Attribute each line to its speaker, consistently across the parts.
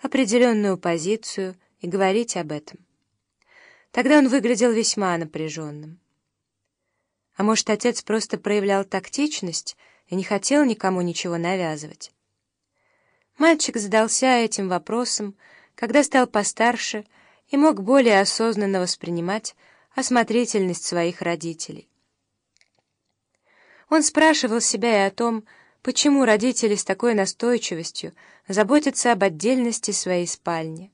Speaker 1: определенную позицию и говорить об этом. Тогда он выглядел весьма напряженным. А может, отец просто проявлял тактичность и не хотел никому ничего навязывать? Мальчик задался этим вопросом, когда стал постарше и мог более осознанно воспринимать осмотрительность своих родителей. Он спрашивал себя и о том, почему родители с такой настойчивостью заботятся об отдельности своей спальни.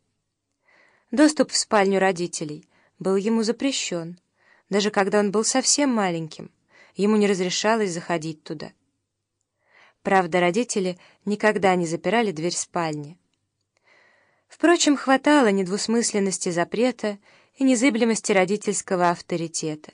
Speaker 1: Доступ в спальню родителей был ему запрещен, даже когда он был совсем маленьким, ему не разрешалось заходить туда. Правда, родители никогда не запирали дверь спальни. Впрочем, хватало недвусмысленности запрета и незыблемости родительского авторитета.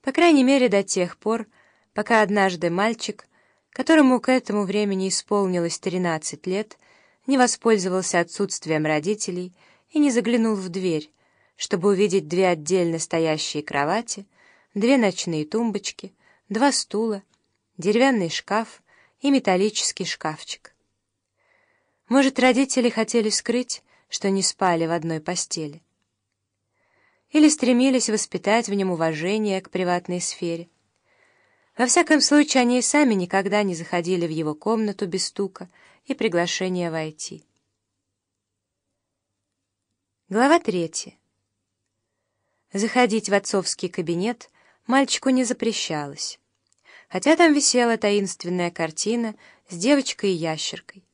Speaker 1: По крайней мере, до тех пор, пока однажды мальчик, которому к этому времени исполнилось 13 лет, не воспользовался отсутствием родителей и не заглянул в дверь, чтобы увидеть две отдельно стоящие кровати, две ночные тумбочки, два стула, деревянный шкаф и металлический шкафчик. Может, родители хотели скрыть, что не спали в одной постели? Или стремились воспитать в нем уважение к приватной сфере? Во всяком случае, они и сами никогда не заходили в его комнату без стука и приглашения войти. Глава третья. Заходить в отцовский кабинет мальчику не запрещалось, хотя там висела таинственная картина с девочкой и ящеркой.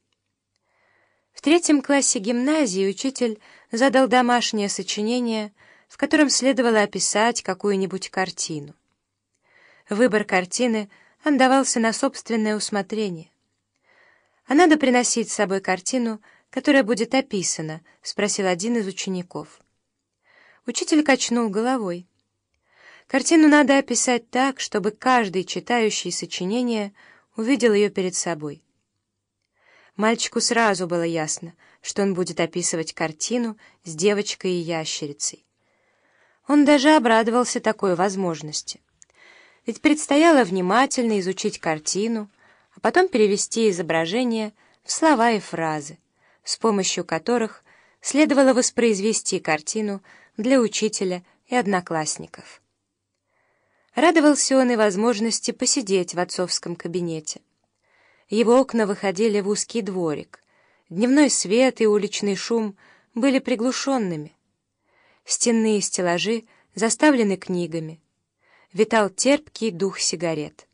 Speaker 1: В третьем классе гимназии учитель задал домашнее сочинение, в котором следовало описать какую-нибудь картину. Выбор картины отдавался на собственное усмотрение. «А надо приносить с собой картину, которая будет описана?» — спросил один из учеников. Учитель качнул головой. Картину надо описать так, чтобы каждый, читающий сочинение, увидел ее перед собой. Мальчику сразу было ясно, что он будет описывать картину с девочкой и ящерицей. Он даже обрадовался такой возможности. Ведь предстояло внимательно изучить картину, а потом перевести изображение в слова и фразы, с помощью которых следовало воспроизвести картину для учителя и одноклассников. Радовался он и возможности посидеть в отцовском кабинете. Его окна выходили в узкий дворик. Дневной свет и уличный шум были приглушенными. Стенные стеллажи заставлены книгами. Витал терпкий дух сигарет.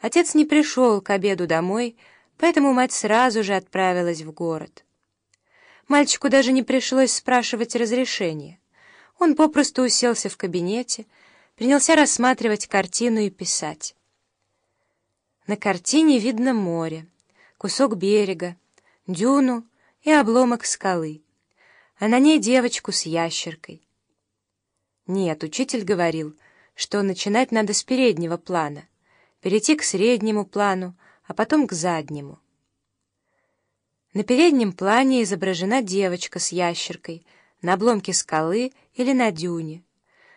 Speaker 1: Отец не пришел к обеду домой, поэтому мать сразу же отправилась в город. Мальчику даже не пришлось спрашивать разрешения. Он попросту уселся в кабинете, принялся рассматривать картину и писать. На картине видно море, кусок берега, дюну и обломок скалы, а на ней девочку с ящеркой. Нет, учитель говорил, что начинать надо с переднего плана, перейти к среднему плану, а потом к заднему. На переднем плане изображена девочка с ящеркой, на обломке скалы или на дюне.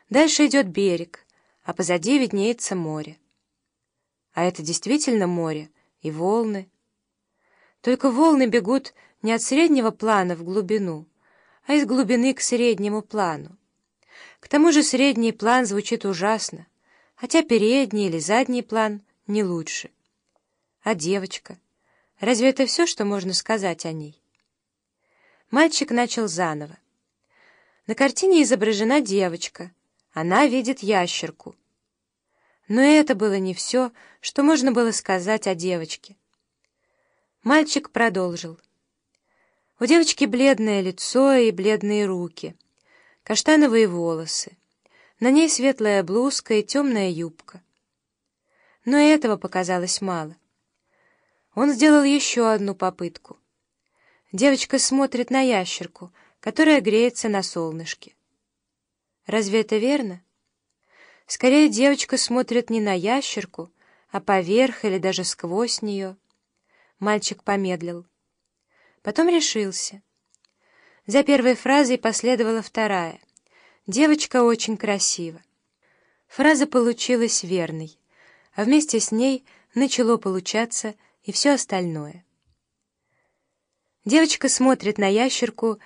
Speaker 1: Дальше идет берег, а позади виднеется море. А это действительно море и волны. Только волны бегут не от среднего плана в глубину, а из глубины к среднему плану. К тому же средний план звучит ужасно, хотя передний или задний план не лучше. А девочка? Разве это все, что можно сказать о ней? Мальчик начал заново. На картине изображена девочка. Она видит ящерку. Но это было не все, что можно было сказать о девочке. Мальчик продолжил. У девочки бледное лицо и бледные руки, каштановые волосы. На ней светлая блузка и темная юбка. Но этого показалось мало. Он сделал еще одну попытку. Девочка смотрит на ящерку, которая греется на солнышке. Разве это верно? Скорее, девочка смотрит не на ящерку, а поверх или даже сквозь нее. Мальчик помедлил. Потом решился. За первой фразой последовала вторая. «Девочка очень красива». Фраза получилась верной, а вместе с ней начало получаться и все остальное. Девочка смотрит на ящерку